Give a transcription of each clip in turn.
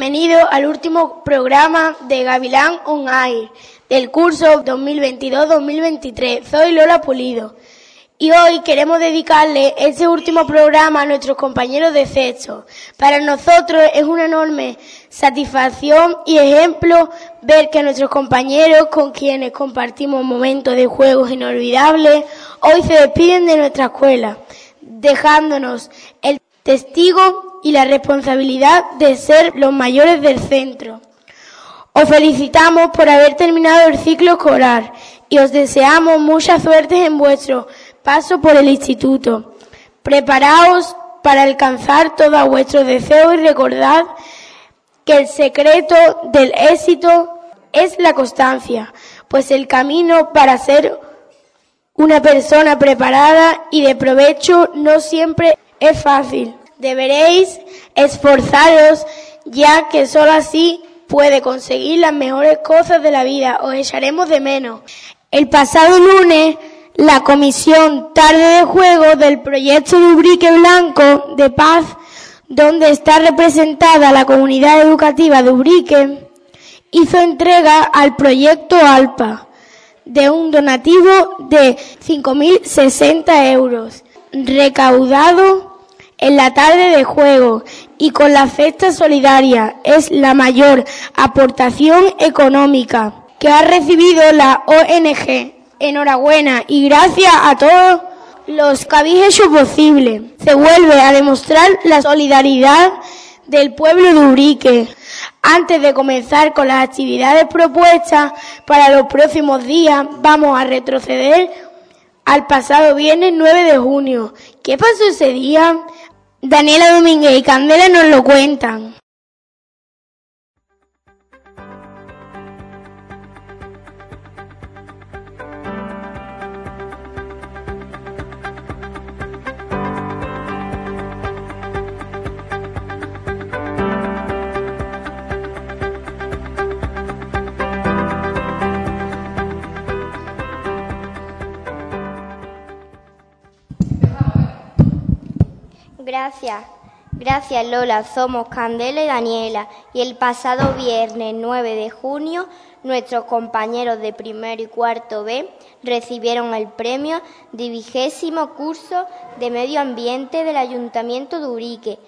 Bienvenido al último programa de Gavilán On Air del curso 2022-2023. Soy Lola Pulido y hoy queremos dedicarle este último programa a nuestros compañeros de sexto. Para nosotros es una enorme satisfacción y ejemplo ver que nuestros compañeros con quienes compartimos momentos de juegos inolvidables hoy se despiden de nuestra escuela, dejándonos el testigo y la responsabilidad de ser los mayores del centro. Os felicitamos por haber terminado el ciclo escolar y os deseamos mucha suerte en vuestro paso por el instituto. Preparaos para alcanzar todos vuestros deseos y recordad que el secreto del éxito es la constancia, pues el camino para ser una persona preparada y de provecho no siempre es fácil. Deberéis esforzaros ya que sólo así puede conseguir las mejores cosas de la vida. Os echaremos de menos. El pasado lunes, la Comisión Tarde de Juego del proyecto de Ubrique Blanco de Paz, donde está representada la comunidad educativa de Ubrique, hizo entrega al proyecto ALPA de un donativo de 5.060 euros, recaudado en la tarde de juego y con la cesta solidaria es la mayor aportación económica que ha recibido la ONG. Enhorabuena y gracias a todos los que habéis hecho posible. Se vuelve a demostrar la solidaridad del pueblo de Urique. Antes de comenzar con las actividades propuestas para los próximos días, vamos a retroceder al pasado viernes 9 de junio. ¿Qué pasó ese día? Daniela Domínguez y Candela nos lo cuentan. Gracias. Gracias Lola, somos Candela y Daniela y el pasado viernes 9 de junio nuestros compañeros de primero y cuarto B recibieron el premio de vigésimo curso de medio ambiente del Ayuntamiento de Urique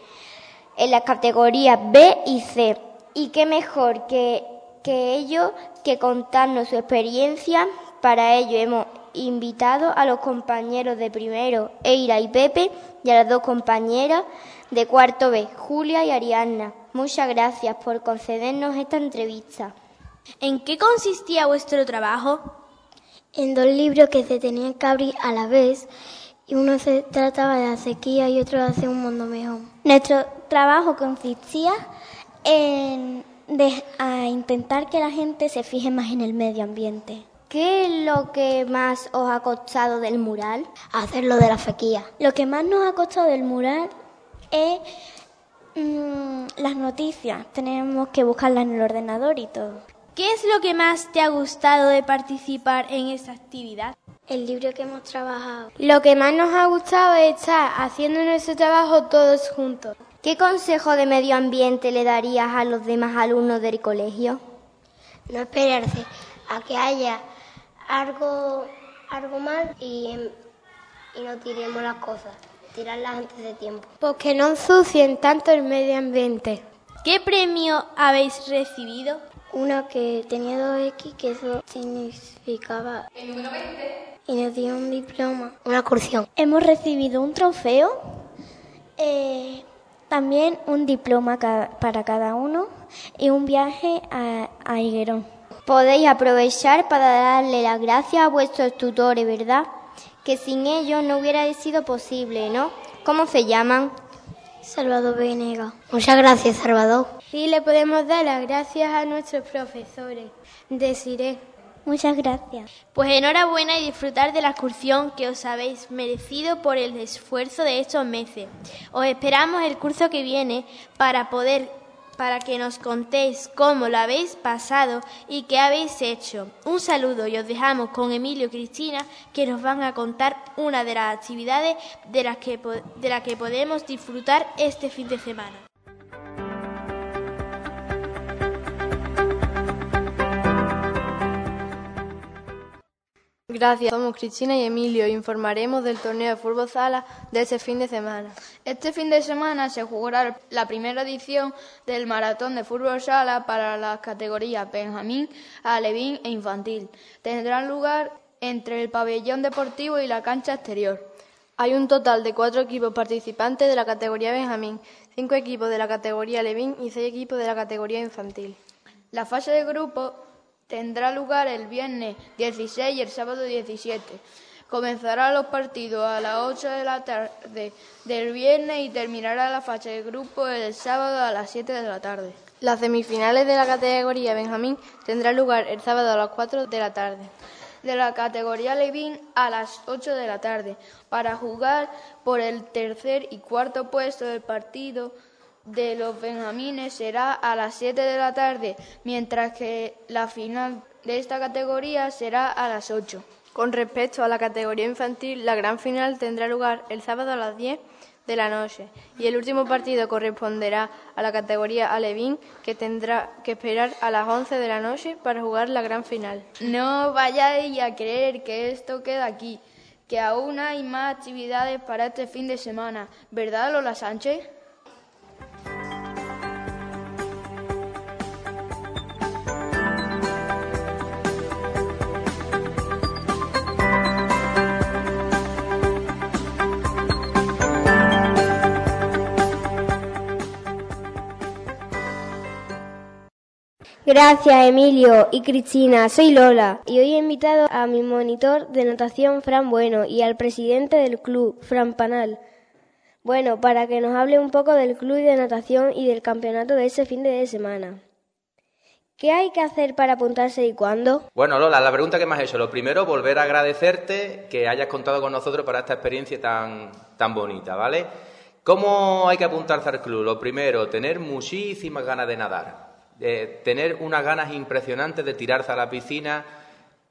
en las categorías B y C. Y qué mejor que, que ellos que contarnos su experiencia. Para ello hemos invitado a los compañeros de primero, Eira y Pepe, y a las dos compañeras de cuarto B, Julia y Ariadna. Muchas gracias por concedernos esta entrevista. ¿En qué consistía vuestro trabajo? En dos libros que se tenían que abrir a la vez y uno se trataba de la sequía y otro de hacer un mundo mejor. Nuestro trabajo consistía en intentar que la gente se fije más en el medio ambiente. ¿Qué es lo que más os ha costado del mural? Hacerlo de la sequía. Lo que más nos ha costado del mural es mm, las noticias. Tenemos que buscarlas en el ordenador y todo. ¿Qué es lo que más te ha gustado de participar en esta actividad? El libro que hemos trabajado. Lo que más nos ha gustado es estar haciendo nuestro trabajo todos juntos. ¿Qué consejo de medio ambiente le darías a los demás alumnos del colegio? No esperarse a que haya algo, algo mal y, y no tiremos las cosas, tirarlas antes de tiempo. Porque no ensucien tanto el medio ambiente. ¿Qué premio habéis recibido? Una que tenía 2X, que eso significaba... El número 20. Y nos dio un diploma, una excursión. Hemos recibido un trofeo, eh, también un diploma para cada uno y un viaje a, a Higuerón. Podéis aprovechar para darle las gracias a vuestros tutores, ¿verdad? Que sin ellos no hubiera sido posible, ¿no? ¿Cómo se llaman? Salvador Venega. Muchas gracias, Salvador. Sí, le podemos dar las gracias a nuestros profesores. Deciré. Muchas gracias. Pues enhorabuena y disfrutar de la excursión que os habéis merecido por el esfuerzo de estos meses. Os esperamos el curso que viene para poder para que nos contéis cómo lo habéis pasado y qué habéis hecho. Un saludo y os dejamos con Emilio y Cristina que nos van a contar una de las actividades de las que, de que podemos disfrutar este fin de semana. Gracias, somos Cristina y Emilio. Informaremos del torneo de fútbol sala de ese fin de semana. Este fin de semana se jugará la primera edición del maratón de fútbol sala para las categorías Benjamín, Alevín e Infantil. Tendrá lugar entre el pabellón deportivo y la cancha exterior. Hay un total de cuatro equipos participantes de la categoría Benjamín, cinco equipos de la categoría Levín y seis equipos de la categoría infantil. La fase de grupo tendrá lugar el viernes 16 y el sábado 17. Comenzará los partidos a las 8 de la tarde del viernes y terminará la fase de grupo el sábado a las 7 de la tarde. Las semifinales de la categoría Benjamín tendrán lugar el sábado a las 4 de la tarde de la categoría Levín a las 8 de la tarde para jugar por el tercer y cuarto puesto del partido de los Benjamines será a las 7 de la tarde, mientras que la final de esta categoría será a las 8. Con respecto a la categoría infantil, la gran final tendrá lugar el sábado a las 10 de la noche y el último partido corresponderá a la categoría Alevín que tendrá que esperar a las 11 de la noche para jugar la gran final. No vayáis a creer que esto queda aquí, que aún hay más actividades para este fin de semana, ¿verdad Lola Sánchez? Gracias, Emilio y Cristina. Soy Lola y hoy he invitado a mi monitor de natación, Fran Bueno, y al presidente del club, Fran Panal. Bueno, para que nos hable un poco del club de natación y del campeonato de ese fin de semana. ¿Qué hay que hacer para apuntarse y cuándo? Bueno, Lola, la pregunta que me has hecho. Lo primero, volver a agradecerte que hayas contado con nosotros para esta experiencia tan, tan bonita, ¿vale? ¿Cómo hay que apuntarse al club? Lo primero, tener muchísimas ganas de nadar tener unas ganas impresionantes de tirarse a la piscina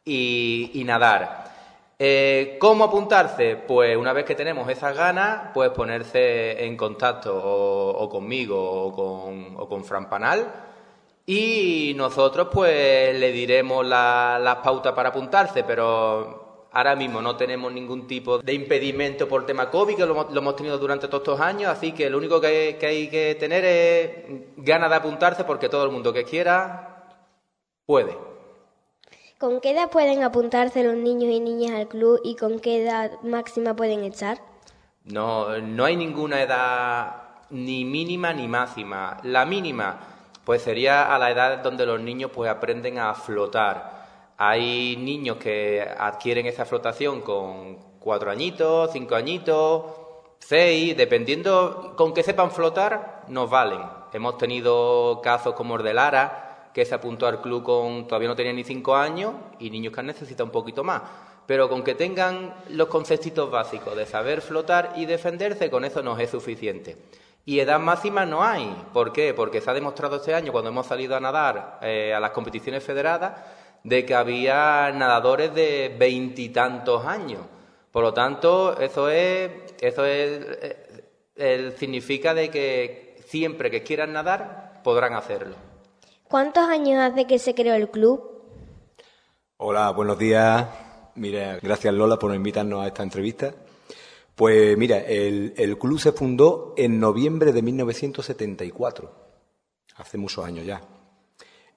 y, nadar. Eh, ¿Cómo apuntarse? Pues una vez que tenemos esas ganas, pues ponerse en contacto o, conmigo o con, o Fran Panal y nosotros pues le diremos las pautas para apuntarse, pero Ahora mismo no tenemos ningún tipo de impedimento por tema COVID, que lo, hemos tenido durante todos estos años, así que lo único que, hay que tener es ganas de apuntarse porque todo el mundo que quiera puede. ¿Con qué edad pueden apuntarse los niños y niñas al club y con qué edad máxima pueden echar? No, no hay ninguna edad ni mínima ni máxima. La mínima, pues sería a la edad donde los niños pues aprenden a flotar hay niños que adquieren esa flotación con cuatro añitos, cinco añitos, seis, dependiendo con que sepan flotar, nos valen. Hemos tenido casos como el de Lara, que se apuntó al club con todavía no tenía ni cinco años, y niños que han necesitado un poquito más. Pero con que tengan los conceptos básicos de saber flotar y defenderse, con eso nos es suficiente. Y edad máxima no hay. ¿Por qué? Porque se ha demostrado este año, cuando hemos salido a nadar eh, a las competiciones federadas, de que había nadadores de veintitantos años. Por lo tanto, eso es, eso es, eh, significa de que siempre que quieran nadar podrán hacerlo. ¿Cuántos años hace que se creó el club? Hola, buenos días. Mira, gracias Lola por invitarnos a esta entrevista. Pues mira, el, el club se fundó en noviembre de 1974, hace muchos años ya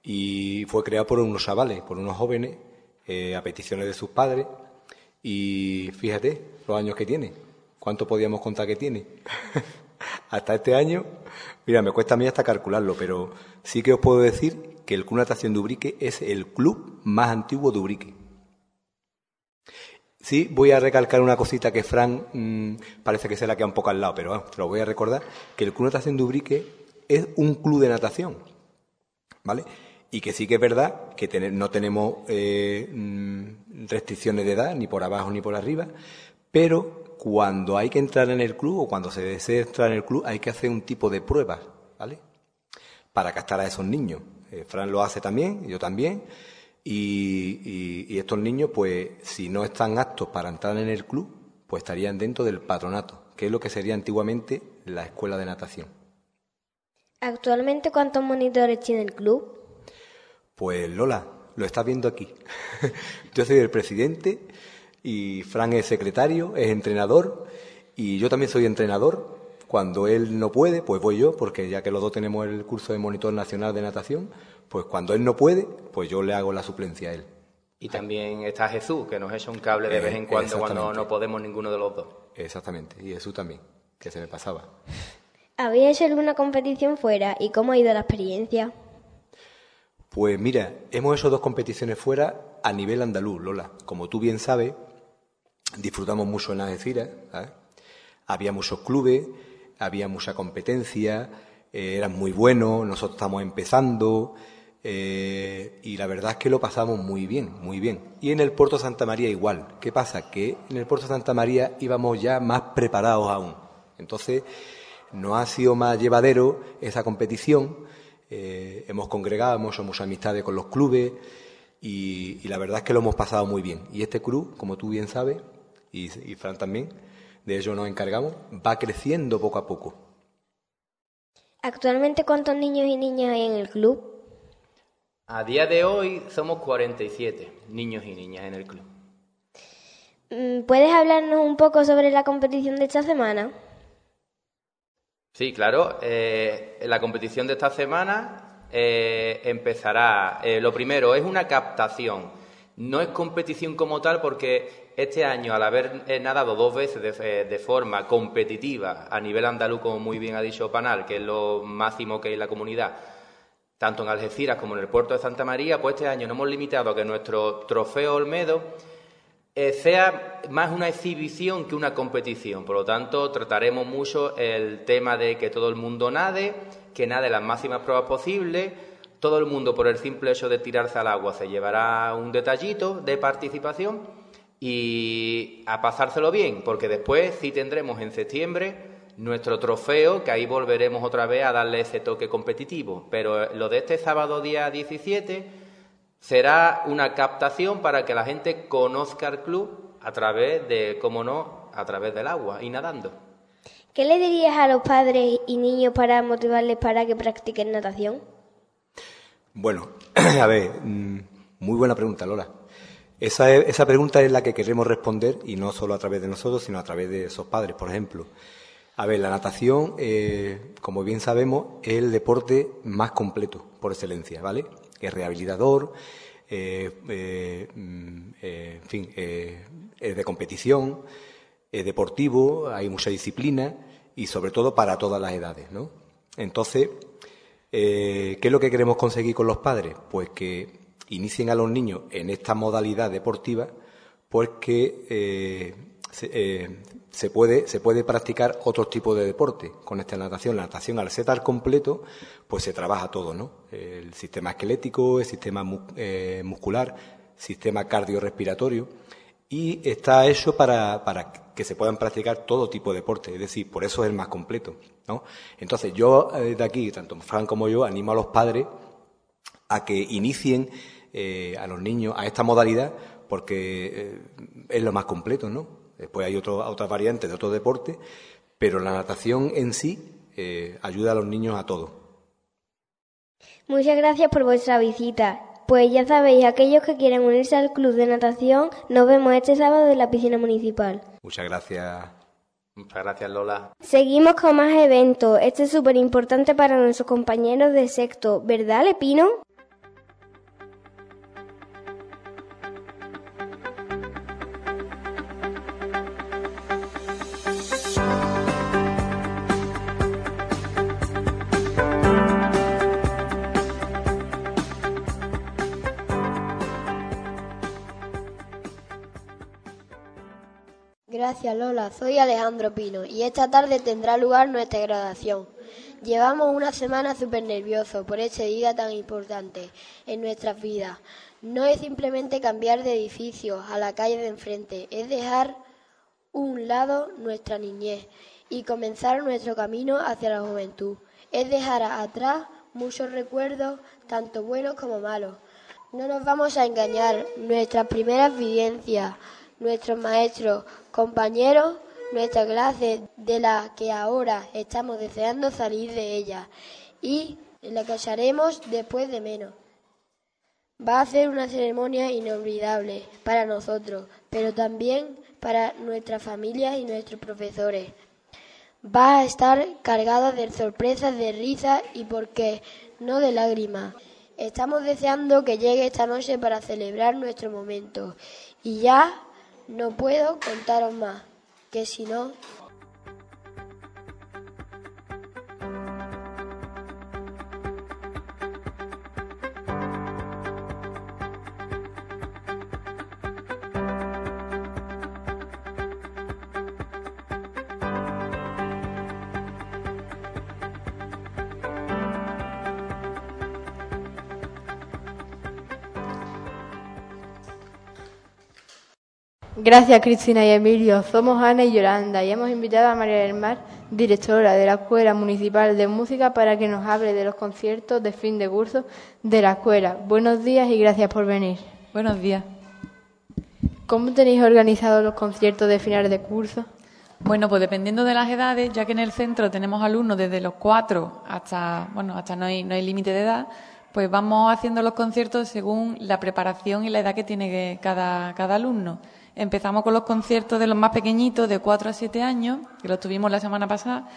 y fue creado por unos chavales, por unos jóvenes, eh, a peticiones de sus padres. Y fíjate los años que tiene. ¿Cuánto podíamos contar que tiene? hasta este año, mira, me cuesta a mí hasta calcularlo, pero sí que os puedo decir que el Club Natación de Ubrique es el club más antiguo de Ubrique. Sí, voy a recalcar una cosita que Fran mm, parece que se la queda un poco al lado, pero te lo voy a recordar, que el Club Natación de Ubrique es un club de natación, ¿vale? Y que sí que es verdad que no tenemos eh, mm, restricciones de edad, ni por abajo ni por arriba, pero cuando hay que entrar en el club o cuando se desea entrar en el club hay que hacer un tipo de pruebas, ¿vale? Para captar a esos niños. Eh, Fran lo hace también, yo también, y, y estos niños, pues, si no están aptos para entrar en el club, pues estarían dentro del patronato, que es lo que sería antiguamente la escuela de natación. ¿Actualmente cuántos monitores tiene el club? Pues Lola, lo estás viendo aquí. yo soy el presidente y Fran es secretario, es entrenador y yo también soy entrenador. Cuando él no puede, pues voy yo, porque ya que los dos tenemos el curso de monitor nacional de natación, pues cuando él no puede, pues yo le hago la suplencia a él. Y también está Jesús, que nos echa un cable de vez en cuando cuando no podemos ninguno de los dos. Exactamente, y Jesús también, que se me pasaba. ¿Había hecho alguna competición fuera y cómo ha ido la experiencia? Pues mira, hemos hecho dos competiciones fuera a nivel andaluz, Lola. Como tú bien sabes, disfrutamos mucho en Algeciras. Había muchos clubes, había mucha competencia, eh, eran muy buenos, nosotros estamos empezando eh, y la verdad es que lo pasamos muy bien, muy bien. Y en el Puerto Santa María igual. ¿Qué pasa? Que en el Puerto Santa María íbamos ya más preparados aún. Entonces, no ha sido más llevadero esa competición. Eh, hemos congregado, hemos hecho muchas amistades con los clubes y, la verdad es que lo hemos pasado muy bien. Y este club, como tú bien sabes, y, y Fran también, de ello nos encargamos, va creciendo poco a poco. ¿Actualmente cuántos niños y niñas hay en el club? A día de hoy somos 47 niños y niñas en el club. Mm, ¿Puedes hablarnos un poco sobre la competición de esta semana? Sí, claro. Eh, la competición de esta semana eh, empezará. Eh, lo primero es una captación. No es competición como tal porque este año, al haber nadado dos veces de, forma competitiva a nivel andaluz, como muy bien ha dicho Panal, que es lo máximo que hay en la comunidad, tanto en Algeciras como en el puerto de Santa María, pues este año nos hemos limitado a que nuestro trofeo Olmedo eh, sea más una exhibición que una competición. Por lo tanto, trataremos mucho el tema de que todo el mundo nade, que nade las máximas pruebas posibles. Todo el mundo, por el simple hecho de tirarse al agua, se llevará un detallito de participación y a pasárselo bien, porque después sí tendremos en septiembre nuestro trofeo, que ahí volveremos otra vez a darle ese toque competitivo. Pero lo de este sábado día 17 será una captación para que la gente conozca el club a través de, cómo no, a través del agua y nadando. ¿Qué le dirías a los padres y niños para motivarles para que practiquen natación? Bueno, a ver, mm, muy buena pregunta, Lola. Esa, esa pregunta es la que queremos responder y no solo a través de nosotros, sino a través de esos padres, por ejemplo. A ver, la natación, eh, como bien sabemos, es el deporte más completo por excelencia, ¿vale? Es rehabilitador, eh, eh, mm, eh, en fin, es de competición, es deportivo, hay mucha disciplina y sobre todo para todas las edades, ¿no? Entonces, ¿qué es lo que queremos conseguir con los padres? Pues que inicien a los niños en esta modalidad deportiva, pues que puede, se puede practicar otro tipo de deporte con esta natación. La natación, al ser completo, pues se trabaja todo, ¿no? El sistema esquelético, el sistema eh, muscular, sistema cardiorrespiratorio, y está hecho para, para, que se puedan practicar todo tipo de deporte, es decir, por eso es el más completo, ¿no? Entonces, yo eh, de aquí, tanto Fran como yo, animo a los padres a que inicien eh, a los niños a esta modalidad porque es lo más completo, ¿no? Después hay otras variantes de otro deporte, pero la natación en sí eh, ayuda a los niños a todo. Muchas gracias por vuestra visita. Pues ya sabéis, aquellos que quieran unirse al club de natación, nos vemos este sábado en la piscina municipal. Muchas gracias. Muchas gracias, Lola. Seguimos con más eventos. Este es súper importante para nuestros compañeros de sexto, ¿verdad, Lepino? Gracias Lola, soy Alejandro Pino y esta tarde tendrá lugar nuestra graduación. Llevamos una semana súper nervioso por este día tan importante en nuestras vidas. No es simplemente cambiar de edificio a la calle de enfrente, es dejar un lado nuestra niñez y comenzar nuestro camino hacia la juventud. Es dejar atrás muchos recuerdos, tanto buenos como malos. No nos vamos a engañar, nuestras primeras vivencias, nuestros maestros, compañeros, nuestra clase de la que ahora estamos deseando salir de ella y la que después de menos. Va a ser una ceremonia inolvidable para nosotros, pero también para nuestras familias y nuestros profesores. Va a estar cargada de sorpresas, de risas y, por qué, no de lágrimas. Estamos deseando que llegue esta noche para celebrar nuestro momento. Y ya no puedo contaros más, que si no, Gracias Cristina y Emilio. Somos Ana y Yolanda y hemos invitado a María del Mar, directora de la Escuela Municipal de Música, para que nos hable de los conciertos de fin de curso de la escuela. Buenos días y gracias por venir. Buenos días. ¿Cómo tenéis organizados los conciertos de final de curso? Bueno, pues dependiendo de las edades, ya que en el centro tenemos alumnos desde los cuatro hasta, bueno, hasta no hay, no hay límite de edad, pues vamos haciendo los conciertos según la preparación y la edad que tiene cada, cada alumno. Empezamos con los conciertos de los más pequeñitos, de 4 a 7 años, que los tuvimos la semana pasada,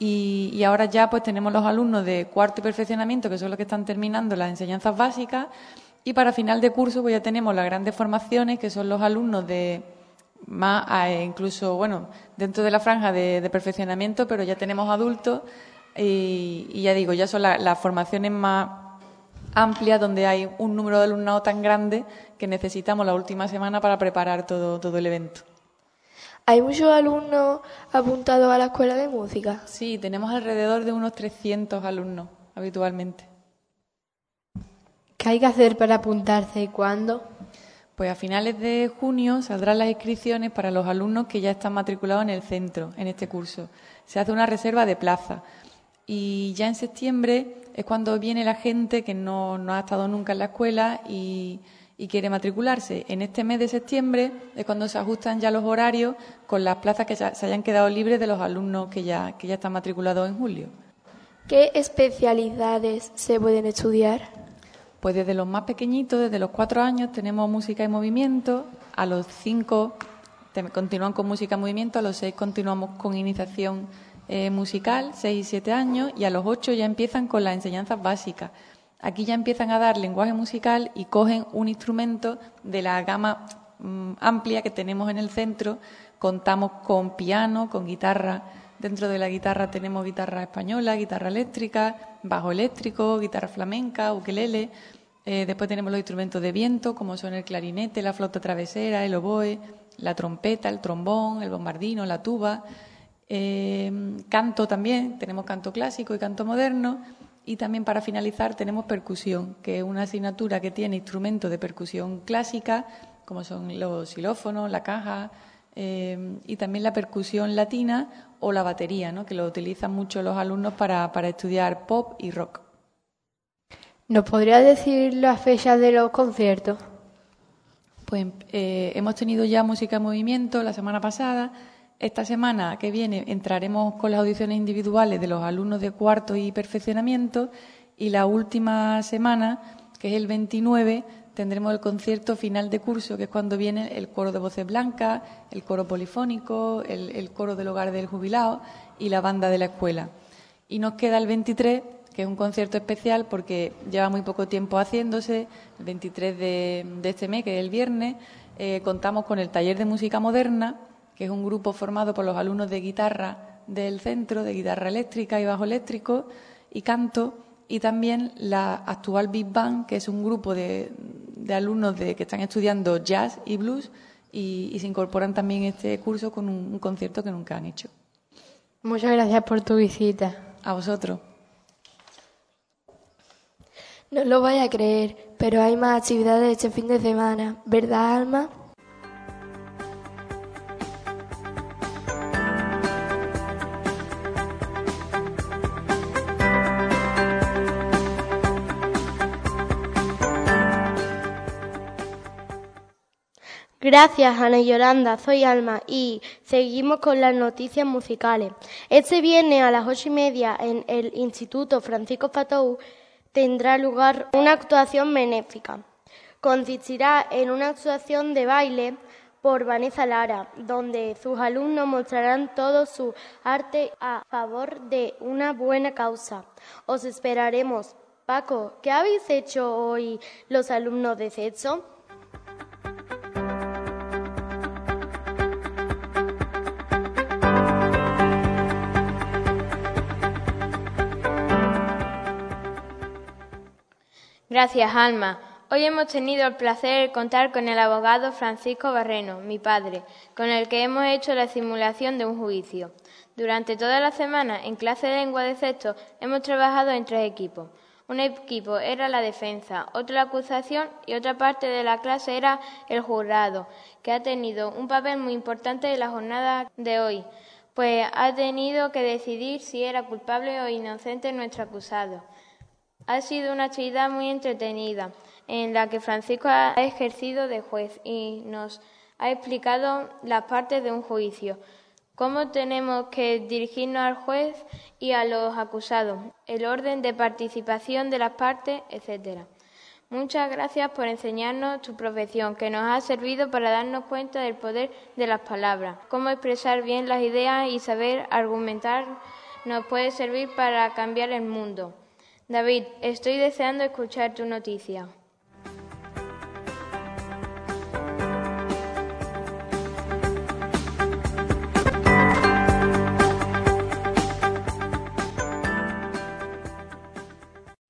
y, ahora ya pues tenemos los alumnos de cuarto y perfeccionamiento, que son los que están terminando las enseñanzas básicas, y para final de curso pues ya tenemos las grandes formaciones, que son los alumnos de más, incluso, bueno, dentro de la franja de, perfeccionamiento, pero ya tenemos adultos, y, ya digo, ya son las formaciones más amplia donde hay un número de alumnado tan grande que necesitamos la última semana para preparar todo, todo el evento. ¿Hay muchos alumnos apuntados a la escuela de música? Sí, tenemos alrededor de unos 300 alumnos habitualmente. ¿Qué hay que hacer para apuntarse y cuándo? Pues a finales de junio saldrán las inscripciones para los alumnos que ya están matriculados en el centro, en este curso. Se hace una reserva de plaza y ya en septiembre es cuando viene la gente que no, ha estado nunca en la escuela y, quiere matricularse. En este mes de septiembre es cuando se ajustan ya los horarios con las plazas que se hayan quedado libres de los alumnos que ya, que ya están matriculados en julio. ¿Qué especialidades se pueden estudiar? Pues desde los más pequeñitos, desde los cuatro años, tenemos música y movimiento. A los cinco continúan con música y movimiento. A los seis continuamos con iniciación eh, musical, 6 y 7 años, y a los 8 ya empiezan con las enseñanzas básicas. Aquí ya empiezan a dar lenguaje musical y cogen un instrumento de la gama mm, amplia que tenemos en el centro. Contamos con piano, con guitarra. Dentro de la guitarra tenemos guitarra española, guitarra eléctrica, bajo eléctrico, guitarra flamenca, ukelele. Eh, después tenemos los instrumentos de viento, como son el clarinete, la flauta travesera, el oboe, la trompeta, el trombón, el bombardino, la tuba. Eh, canto también, tenemos canto clásico y canto moderno. Y también para finalizar tenemos percusión, que es una asignatura que tiene instrumentos de percusión clásica, como son los xilófonos, la caja, eh, y también la percusión latina o la batería, ¿no? que lo utilizan mucho los alumnos para, estudiar pop y rock. ¿Nos podría decir las fechas de los conciertos? Pues eh, hemos tenido ya música en movimiento la semana pasada esta semana que viene entraremos con las audiciones individuales de los alumnos de cuarto y perfeccionamiento y la última semana, que es el 29, tendremos el concierto final de curso, que es cuando viene el coro de voces blancas, el coro polifónico, el, coro del hogar del jubilado y la banda de la escuela. Y nos queda el 23, que es un concierto especial porque lleva muy poco tiempo haciéndose, el 23 de, este mes, que es el viernes, eh, contamos con el taller de música moderna que es un grupo formado por los alumnos de guitarra del centro, de guitarra eléctrica y bajo eléctrico y canto, y también la actual Big Bang, que es un grupo de, alumnos de, que están estudiando jazz y blues y, se incorporan también a este curso con un, un concierto que nunca han hecho. Muchas gracias por tu visita. A vosotros. No lo vaya a creer, pero hay más actividades este fin de semana, ¿verdad, Alma? Gracias, Ana Yolanda. Soy Alma y seguimos con las noticias musicales. Este viernes a las ocho y media en el Instituto Francisco Fatou tendrá lugar una actuación benéfica consistirá en una actuación de baile por Vanessa Lara, donde sus alumnos mostrarán todo su arte a favor de una buena causa. Os esperaremos. Paco, ¿qué habéis hecho hoy los alumnos de sexo? Gracias, Alma. Hoy hemos tenido el placer de contar con el abogado Francisco Barreno, mi padre, con el que hemos hecho la simulación de un juicio. Durante toda la semana, en clase de lengua de sexto, hemos trabajado en tres equipos. Un equipo era la defensa, otro la acusación y otra parte de la clase era el jurado, que ha tenido un papel muy importante en la jornada de hoy, pues ha tenido que decidir si era culpable o inocente nuestro acusado. Ha sido una actividad muy entretenida en la que Francisco ha ejercido de juez y nos ha explicado las partes de un juicio, cómo tenemos que dirigirnos al juez y a los acusados, el orden de participación de las partes, etc. Muchas gracias por enseñarnos tu profesión, que nos ha servido para darnos cuenta del poder de las palabras, cómo expresar bien las ideas y saber argumentar nos puede servir para cambiar el mundo. David, estoy deseando escuchar tu noticia.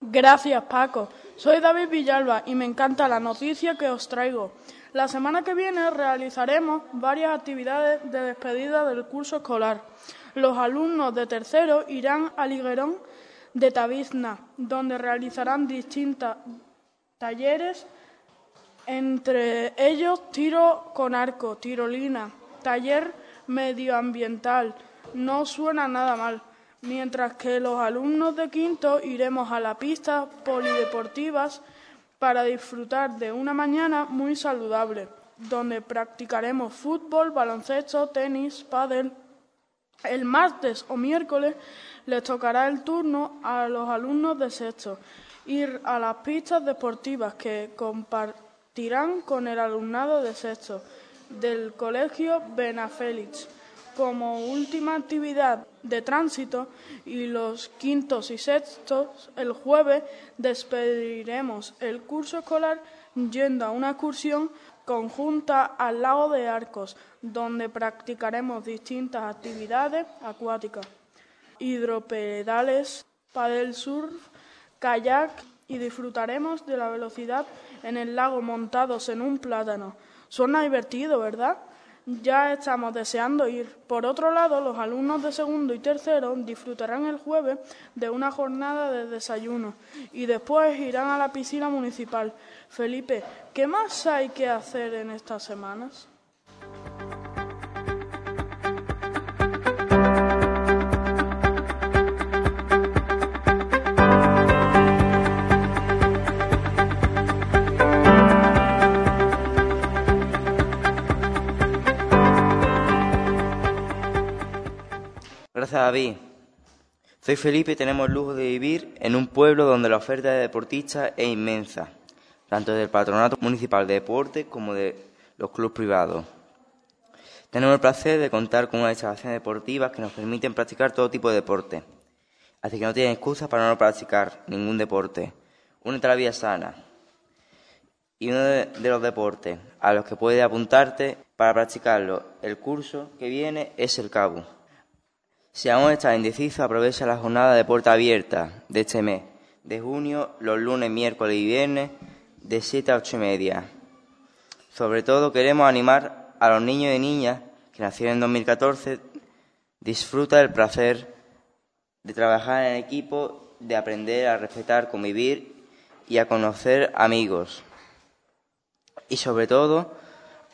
Gracias, Paco. Soy David Villalba y me encanta la noticia que os traigo. La semana que viene realizaremos varias actividades de despedida del curso escolar. Los alumnos de tercero irán al Higuerón de Tabizna, donde realizarán distintos talleres, entre ellos tiro con arco, tirolina, taller medioambiental. No suena nada mal. Mientras que los alumnos de quinto iremos a la pista polideportivas para disfrutar de una mañana muy saludable, donde practicaremos fútbol, baloncesto, tenis, pádel. El martes o miércoles les tocará el turno a los alumnos de sexto ir a las pistas deportivas que compartirán con el alumnado de sexto del Colegio Benafélix como última actividad de tránsito y los quintos y sextos el jueves despediremos el curso escolar yendo a una excursión conjunta al lago de Arcos, donde practicaremos distintas actividades acuáticas hidropedales, paddle surf, kayak y disfrutaremos de la velocidad en el lago montados en un plátano. Suena divertido, ¿verdad? Ya estamos deseando ir. Por otro lado, los alumnos de segundo y tercero disfrutarán el jueves de una jornada de desayuno y después irán a la piscina municipal. Felipe, ¿qué más hay que hacer en estas semanas? David. Soy Felipe y tenemos el lujo de vivir en un pueblo donde la oferta de deportistas es inmensa, tanto del Patronato Municipal de Deporte como de los clubes privados. Tenemos el placer de contar con unas instalaciones deportivas que nos permiten practicar todo tipo de deporte. Así que no tienen excusa para no practicar ningún deporte. Únete a la vida sana. Y uno de, los deportes a los que puedes apuntarte para practicarlo el curso que viene es el CABU. Si aún estás indeciso, aprovecha la jornada de puerta abierta de este mes, de junio, los lunes, miércoles y viernes, de 7 a 8 y media. Sobre todo queremos animar a los niños y niñas que nacieron en 2014, disfruta del placer de trabajar en equipo, de aprender a respetar, convivir y a conocer amigos. Y sobre todo,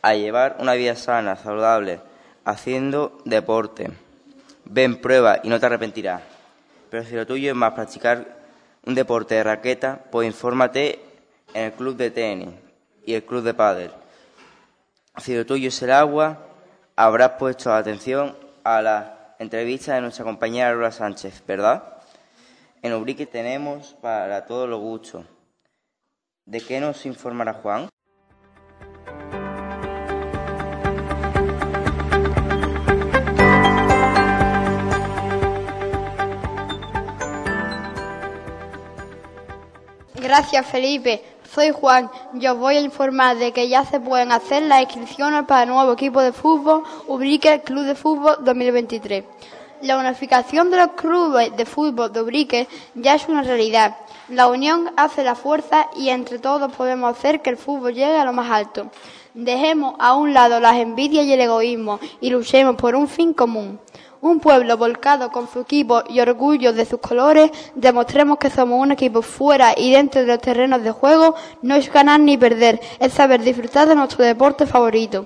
a llevar una vida sana, saludable, haciendo deporte. Ven, prueba y no te arrepentirás. Pero si lo tuyo es más practicar un deporte de raqueta, pues infórmate en el club de tenis y el club de pádel. Si lo tuyo es el agua, habrás puesto atención a la entrevista de nuestra compañera Laura Sánchez, ¿verdad? En Ubrique tenemos para todos los gustos. ¿De qué nos informará Juan? Gracias, Felipe. Soy Juan y os voy a informar de que ya se pueden hacer las inscripciones para el nuevo equipo de fútbol Ubrique Club de Fútbol 2023. La unificación de los clubes de fútbol de Ubrique ya es una realidad. La unión hace la fuerza y entre todos podemos hacer que el fútbol llegue a lo más alto. Dejemos a un lado las envidias y el egoísmo y luchemos por un fin común. Un pueblo volcado con su equipo y orgullo de sus colores, demostremos que somos un equipo fuera y dentro de los terrenos de juego, no es ganar ni perder, es saber disfrutar de nuestro deporte favorito.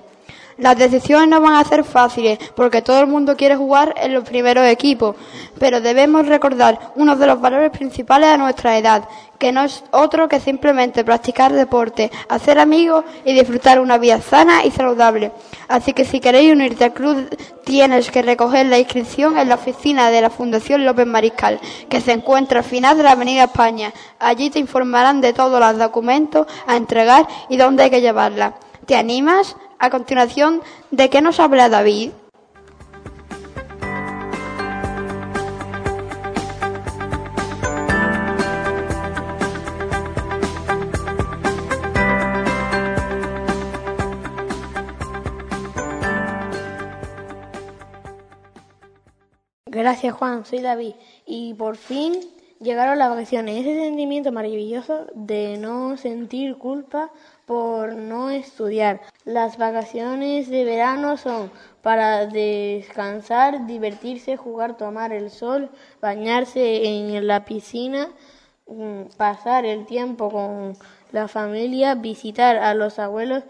Las decisiones no van a ser fáciles porque todo el mundo quiere jugar en los primeros equipos, pero debemos recordar uno de los valores principales de nuestra edad, que no es otro que simplemente practicar deporte, hacer amigos y disfrutar una vida sana y saludable. Así que si queréis unirte al club, tienes que recoger la inscripción en la oficina de la Fundación López Mariscal, que se encuentra al final de la Avenida España. Allí te informarán de todos los documentos a entregar y dónde hay que llevarla. ¿Te animas? A continuación, ¿de qué nos habla David? Gracias Juan, soy David y por fin llegaron las vacaciones. Ese sentimiento maravilloso de no sentir culpa por no estudiar. Las vacaciones de verano son para descansar, divertirse, jugar, tomar el sol, bañarse en la piscina, mm, pasar el tiempo con la familia, visitar a los abuelos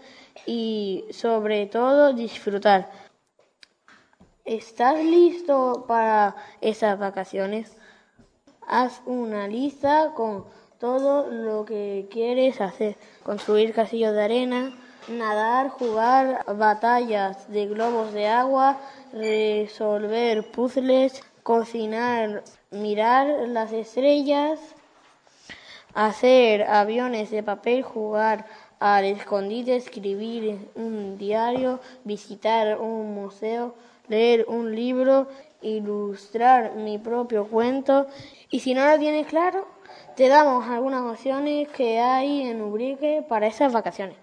y sobre todo disfrutar. ¿Estás listo para esas vacaciones? Haz una lista con todo lo que quieres hacer. Construir castillos de arena, nadar, jugar batallas de globos de agua, resolver puzzles, cocinar, mirar las estrellas, hacer aviones de papel, jugar al escondite, escribir un diario, visitar un museo, leer un libro, ilustrar mi propio cuento. Y si no lo tienes claro, te damos algunas opciones que hay en Ubrique para esas vacaciones.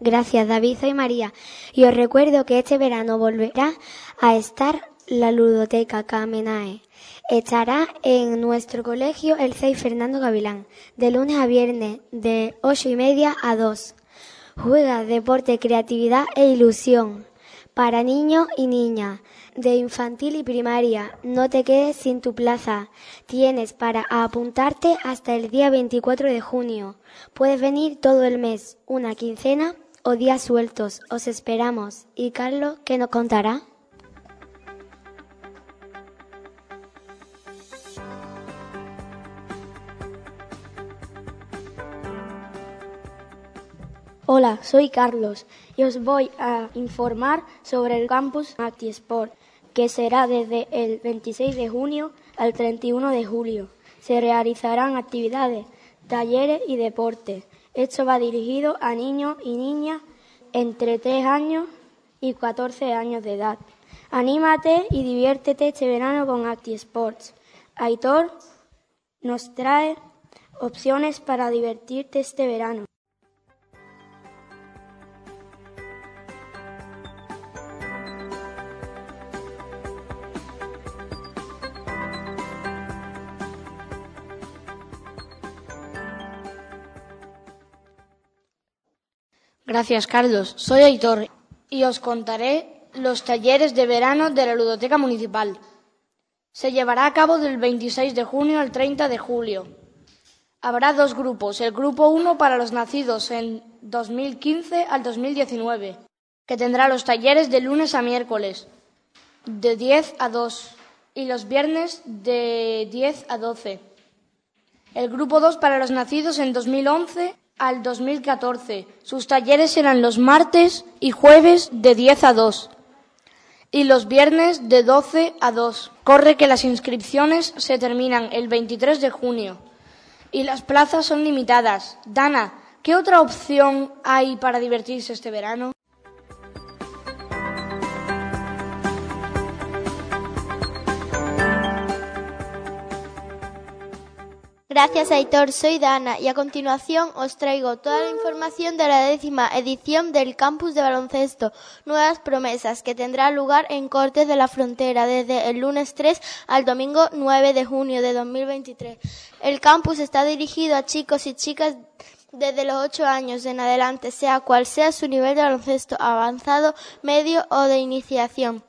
Gracias David, soy María y os recuerdo que este verano volverá a estar la ludoteca Camenae estará en nuestro colegio el 6 Fernando Gavilán, de lunes a viernes, de ocho y media a 2. Juega, deporte, creatividad e ilusión. Para niños y niñas, de infantil y primaria, no te quedes sin tu plaza. Tienes para apuntarte hasta el día 24 de junio. Puedes venir todo el mes, una quincena o días sueltos. Os esperamos. ¿Y Carlos qué nos contará? Hola, soy Carlos y os voy a informar sobre el campus ActiSport, que será desde el 26 de junio al 31 de julio. Se realizarán actividades, talleres y deportes. Esto va dirigido a niños y niñas entre 3 años y 14 años de edad. Anímate y diviértete este verano con ActiSports. Aitor nos trae opciones para divertirte este verano. Gracias, Carlos. Soy Aitor y os contaré los talleres de verano de la Ludoteca Municipal. Se llevará a cabo del 26 de junio al 30 de julio. Habrá dos grupos. El grupo 1 para los nacidos en 2015 al 2019, que tendrá los talleres de lunes a miércoles, de 10 a 2, y los viernes de 10 a 12. El grupo 2 para los nacidos en 2011 al 2014. Sus talleres serán los martes y jueves de 10 a 2 y los viernes de 12 a 2. Corre que las inscripciones se terminan el 23 de junio y las plazas son limitadas. Dana, ¿Qué otra opción hay para divertirse este verano? Gracias, Aitor. Soy Dana y a continuación os traigo toda la información de la décima edición del Campus de Baloncesto Nuevas Promesas que tendrá lugar en Cortes de la Frontera desde el lunes 3 al domingo 9 de junio de 2023. El campus está dirigido a chicos y chicas desde los ocho años en adelante, sea cual sea su nivel de baloncesto avanzado, medio o de iniciación.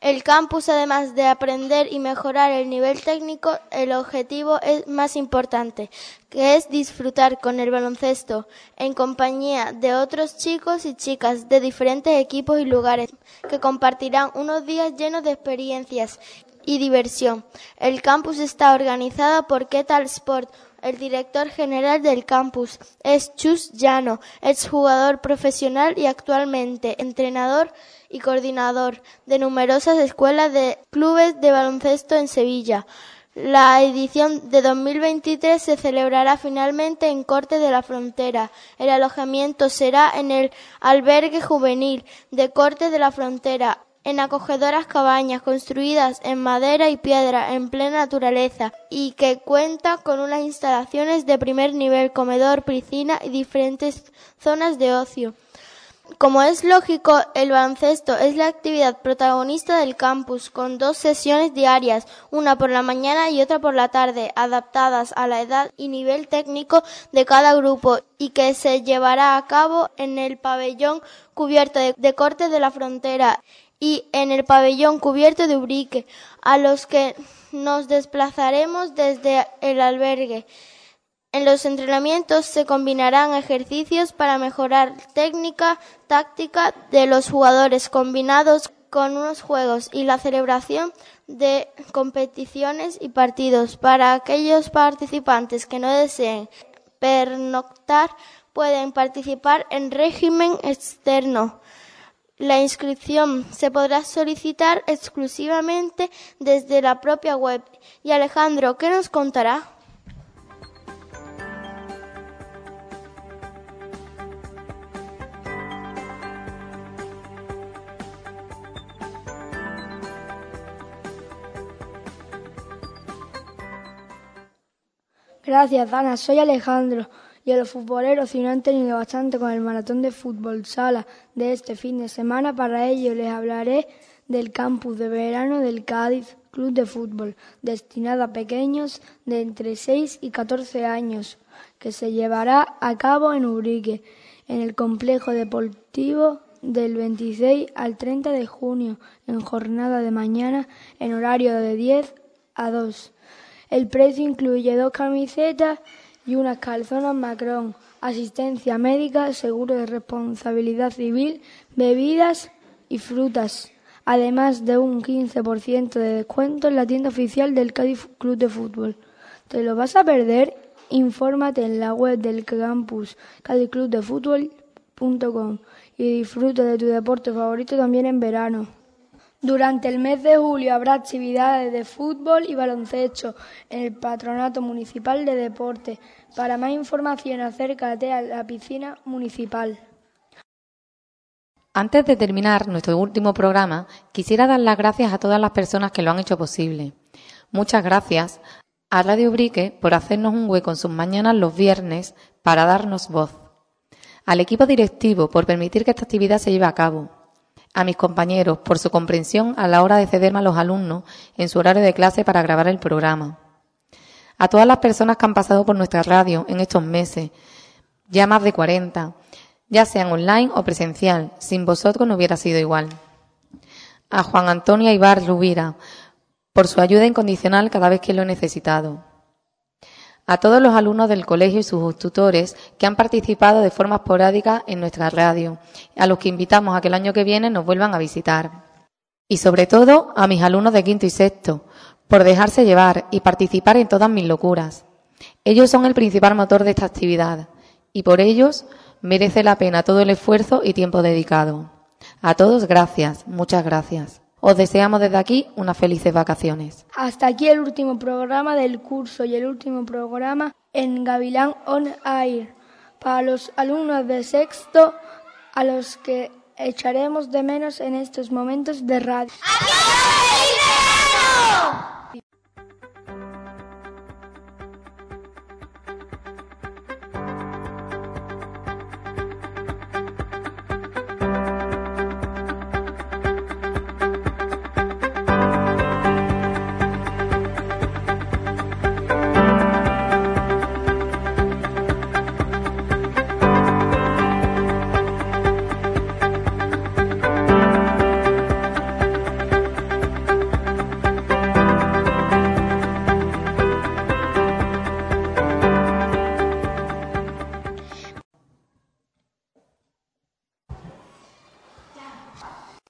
El campus, además de aprender y mejorar el nivel técnico, el objetivo es más importante, que es disfrutar con el baloncesto en compañía de otros chicos y chicas de diferentes equipos y lugares que compartirán unos días llenos de experiencias y diversión. El campus está organizado por Ketal Sport, el director general del campus es Chus Llano, exjugador profesional y actualmente entrenador y coordinador de numerosas escuelas de clubes de baloncesto en Sevilla. La edición de 2023 se celebrará finalmente en Corte de la Frontera. El alojamiento será en el albergue juvenil de Corte de la Frontera, en acogedoras cabañas construidas en madera y piedra en plena naturaleza y que cuenta con unas instalaciones de primer nivel, comedor, piscina y diferentes zonas de ocio. Como es lógico, el baloncesto es la actividad protagonista del campus, con dos sesiones diarias, una por la mañana y otra por la tarde, adaptadas a la edad y nivel técnico de cada grupo y que se llevará a cabo en el pabellón cubierto de, corte de la frontera y en el pabellón cubierto de Ubrique, a los que nos desplazaremos desde el albergue. En los entrenamientos se combinarán ejercicios para mejorar técnica, táctica de los jugadores combinados con unos juegos y la celebración de competiciones y partidos. Para aquellos participantes que no deseen pernoctar, pueden participar en régimen externo. La inscripción se podrá solicitar exclusivamente desde la propia web. Y Alejandro, ¿qué nos contará? Gracias, Dana. Soy Alejandro y a los futboleros si no han tenido bastante con el maratón de fútbol sala de este fin de semana, para ello les hablaré del campus de verano del Cádiz Club de Fútbol, destinado a pequeños de entre 6 y 14 años, que se llevará a cabo en Ubrique, en el complejo deportivo del 26 al 30 de junio, en jornada de mañana, en horario de 10 a 2. El precio incluye dos camisetas y unas calzonas Macron, asistencia médica, seguro de responsabilidad civil, bebidas y frutas, además de un 15% de descuento en la tienda oficial del Cádiz Club de Fútbol. ¿Te lo vas a perder? Infórmate en la web del campus cadizclubdefutbol.com y disfruta de tu deporte favorito también en verano. Durante el mes de julio habrá actividades de fútbol y baloncesto en el Patronato Municipal de Deportes. Para más información acércate a la piscina municipal. Antes de terminar nuestro último programa, quisiera dar las gracias a todas las personas que lo han hecho posible. Muchas gracias a Radio Brique por hacernos un hueco en sus mañanas los viernes para darnos voz. Al equipo directivo por permitir que esta actividad se lleve a cabo a mis compañeros por su comprensión a la hora de cederme a los alumnos en su horario de clase para grabar el programa. A todas las personas que han pasado por nuestra radio en estos meses, ya más de 40, ya sean online o presencial, sin vosotros no hubiera sido igual. A Juan Antonio Ibar Rubira, por su ayuda incondicional cada vez que lo he necesitado a todos los alumnos del colegio y sus tutores que han participado de forma esporádica en nuestra radio, a los que invitamos a que el año que viene nos vuelvan a visitar. Y sobre todo a mis alumnos de quinto y sexto, por dejarse llevar y participar en todas mis locuras. Ellos son el principal motor de esta actividad y por ellos merece la pena todo el esfuerzo y tiempo dedicado. A todos gracias, muchas gracias. Os deseamos desde aquí unas felices vacaciones. Hasta aquí el último programa del curso y el último programa en Gavilán On Air. Para los alumnos de sexto, a los que echaremos de menos en estos momentos de radio. ¡Adiós,